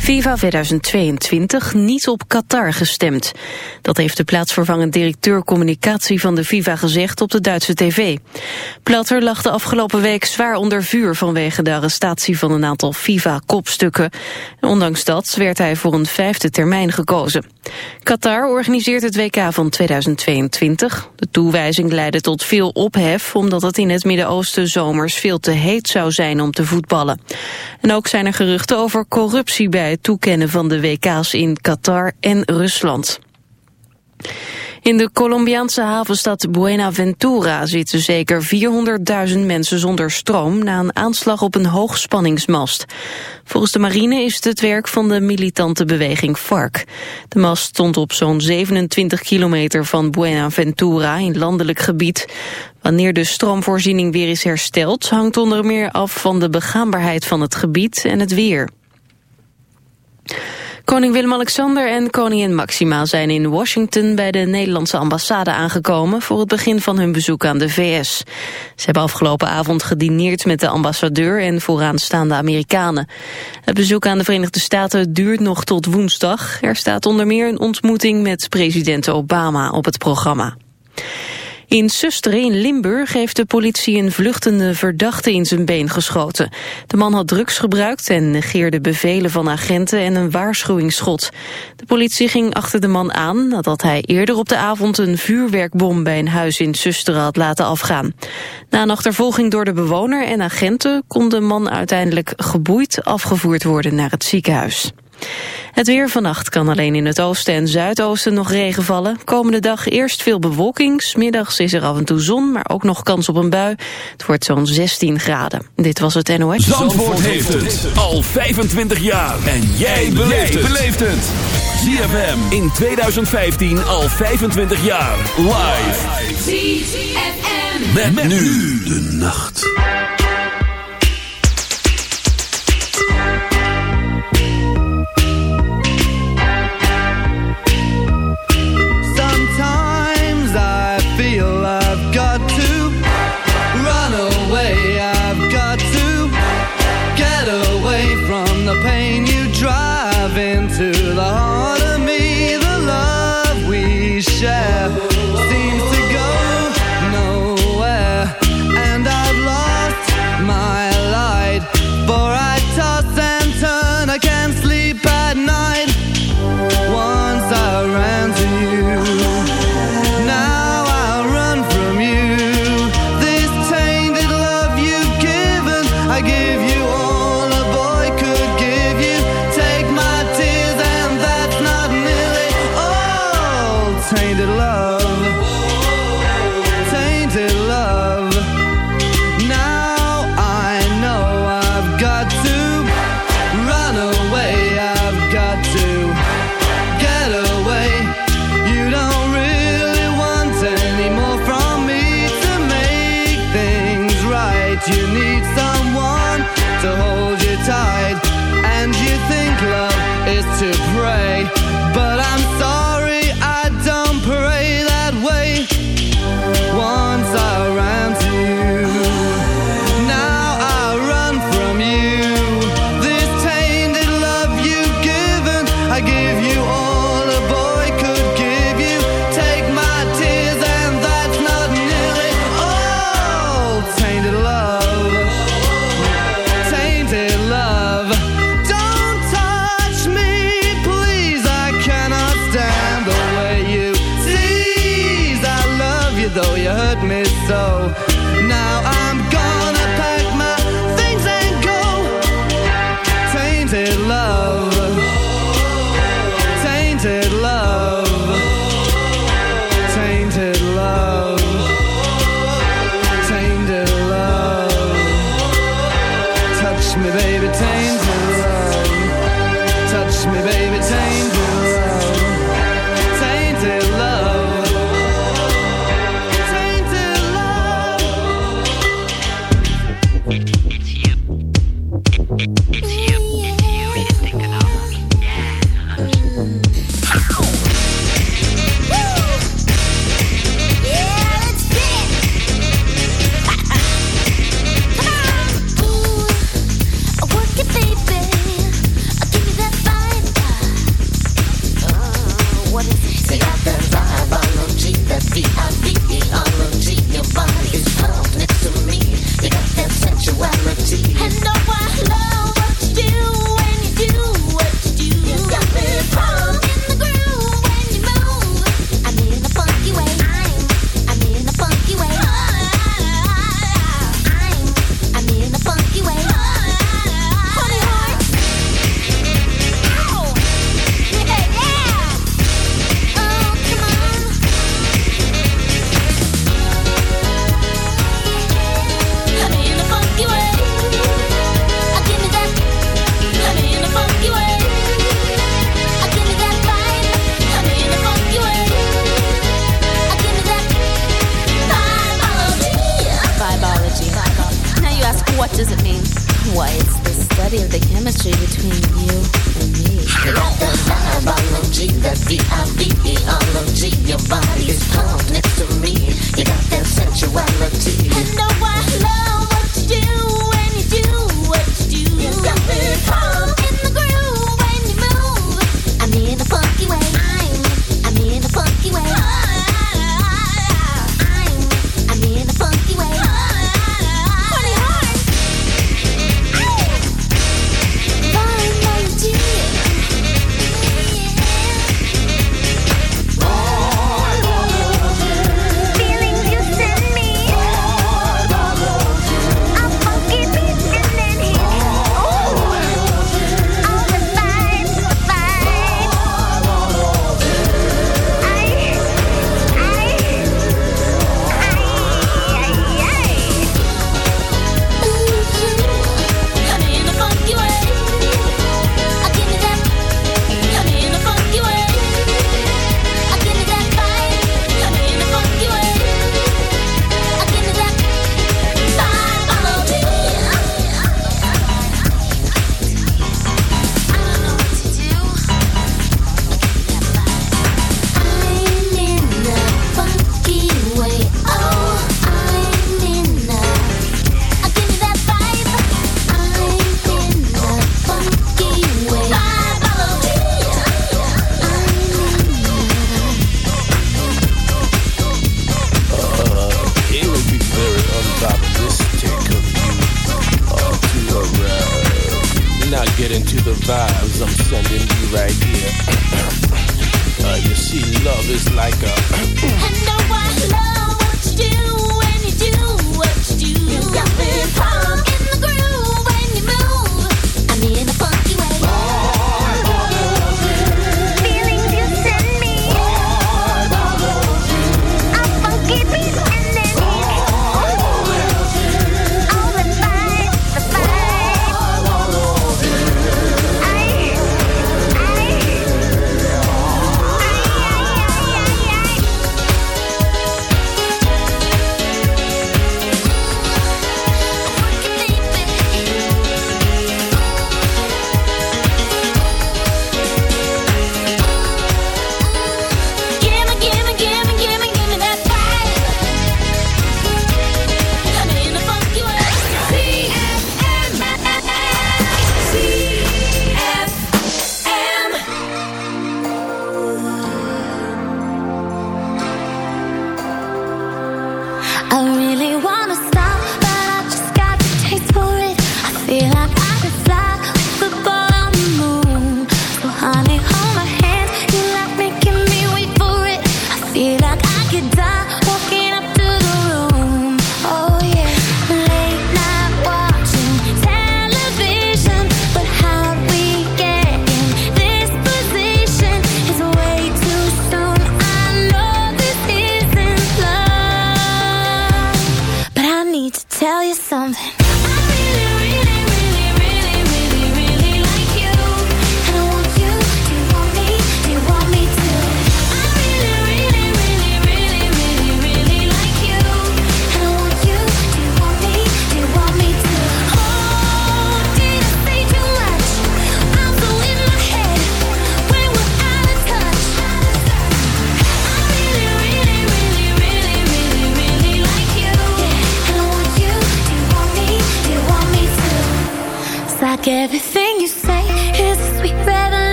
FIFA 2022 niet op Qatar gestemd. Dat heeft de plaatsvervangend directeur communicatie van de FIFA gezegd op de Duitse tv. Platter lag de afgelopen week zwaar onder vuur vanwege de arrestatie van een aantal FIFA-kopstukken. Ondanks dat werd hij voor een vijfde termijn gekozen. Qatar organiseert het WK van 2022. De toewijzing leidde tot veel ophef omdat het in het Midden-Oosten zomers veel te heet zou zijn om te voetballen. En ook zijn er geruchten over corruptie bij het toekennen van de WK's in Qatar en Rusland. In de Colombiaanse havenstad Buenaventura zitten zeker 400.000 mensen zonder stroom na een aanslag op een hoogspanningsmast. Volgens de marine is het het werk van de militante beweging FARC. De mast stond op zo'n 27 kilometer van Buenaventura in landelijk gebied. Wanneer de stroomvoorziening weer is hersteld hangt onder meer af van de begaanbaarheid van het gebied en het weer. Koning Willem-Alexander en koningin Maxima zijn in Washington bij de Nederlandse ambassade aangekomen voor het begin van hun bezoek aan de VS. Ze hebben afgelopen avond gedineerd met de ambassadeur en vooraanstaande Amerikanen. Het bezoek aan de Verenigde Staten duurt nog tot woensdag. Er staat onder meer een ontmoeting met president Obama op het programma. In Susteren in Limburg heeft de politie een vluchtende verdachte in zijn been geschoten. De man had drugs gebruikt en negeerde bevelen van agenten en een waarschuwingsschot. De politie ging achter de man aan nadat hij eerder op de avond een vuurwerkbom bij een huis in Susteren had laten afgaan. Na een achtervolging door de bewoner en agenten kon de man uiteindelijk geboeid afgevoerd worden naar het ziekenhuis. Het weer vannacht kan alleen in het oosten en zuidoosten nog regen vallen. Komende dag eerst veel bewolking. Smiddags is er af en toe zon, maar ook nog kans op een bui. Het wordt zo'n 16 graden. Dit was het NOS. Zandvoort, heeft het al 25 jaar. En jij beleeft het. ZFM in 2015 al 25 jaar. Live. ZFM. Met, nu de nacht.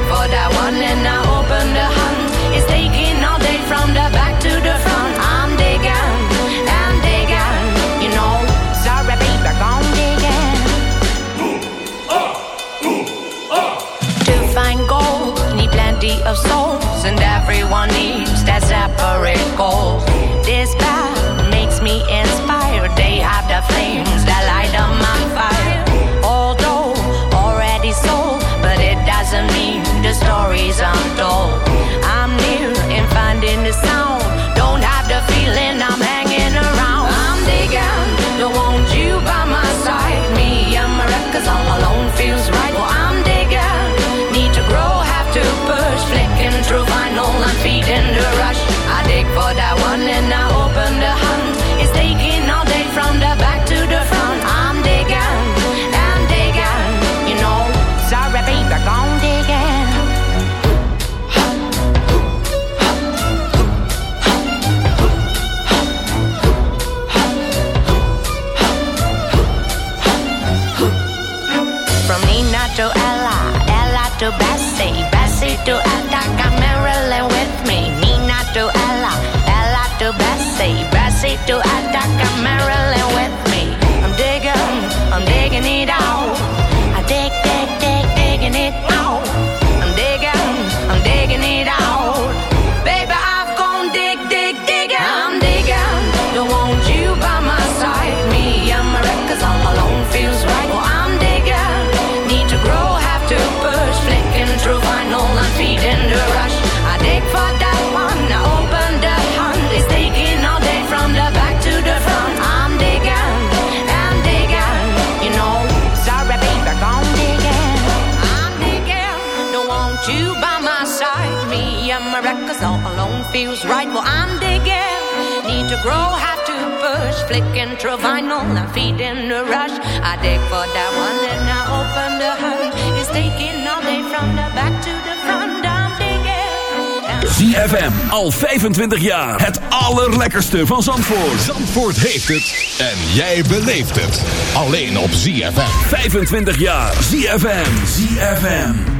Dig for that one and I open the hunt. It's taking all day from the back to the front. I'm digging and digging, you know. Sorry, baby, gone digging. To find gold, need plenty of souls, and everyone needs that separate goal. This path makes me inspired. They grow, have to push, flicking through vinyl and feeding the rush. I dig for that one and I open the hunt. It's taking all day from the back to the front. I'm digging. ZFM, al 25 jaar. Het allerlekkerste van Zandvoort. Zandvoort heeft het en jij beleeft het. Alleen op ZFM. 25 jaar. ZFM. ZFM.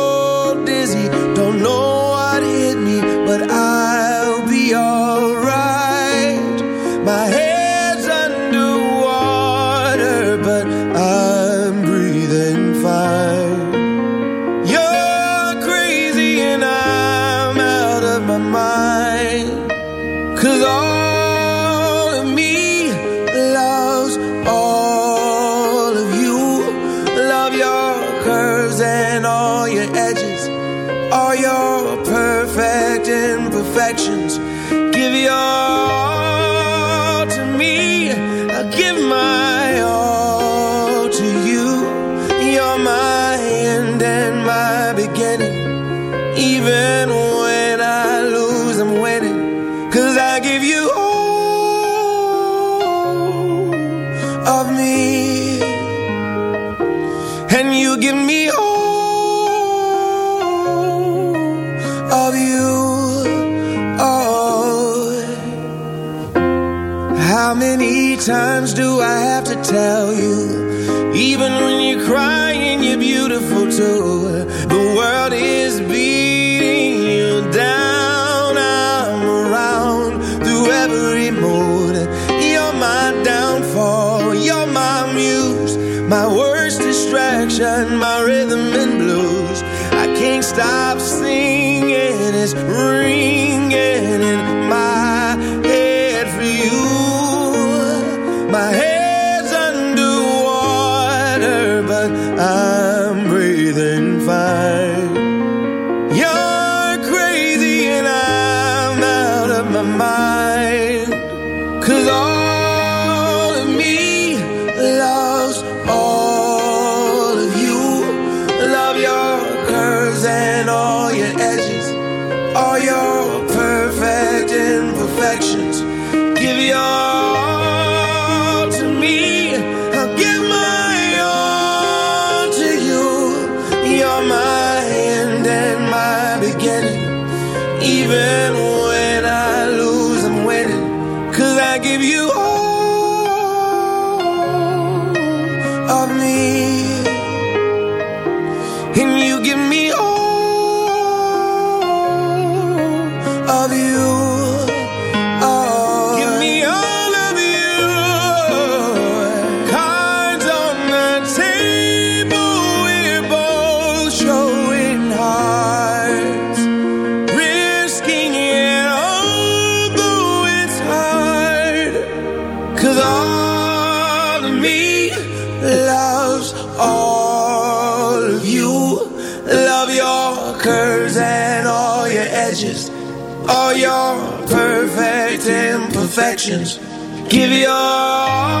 times do I have to tell you? Even when I Give your all.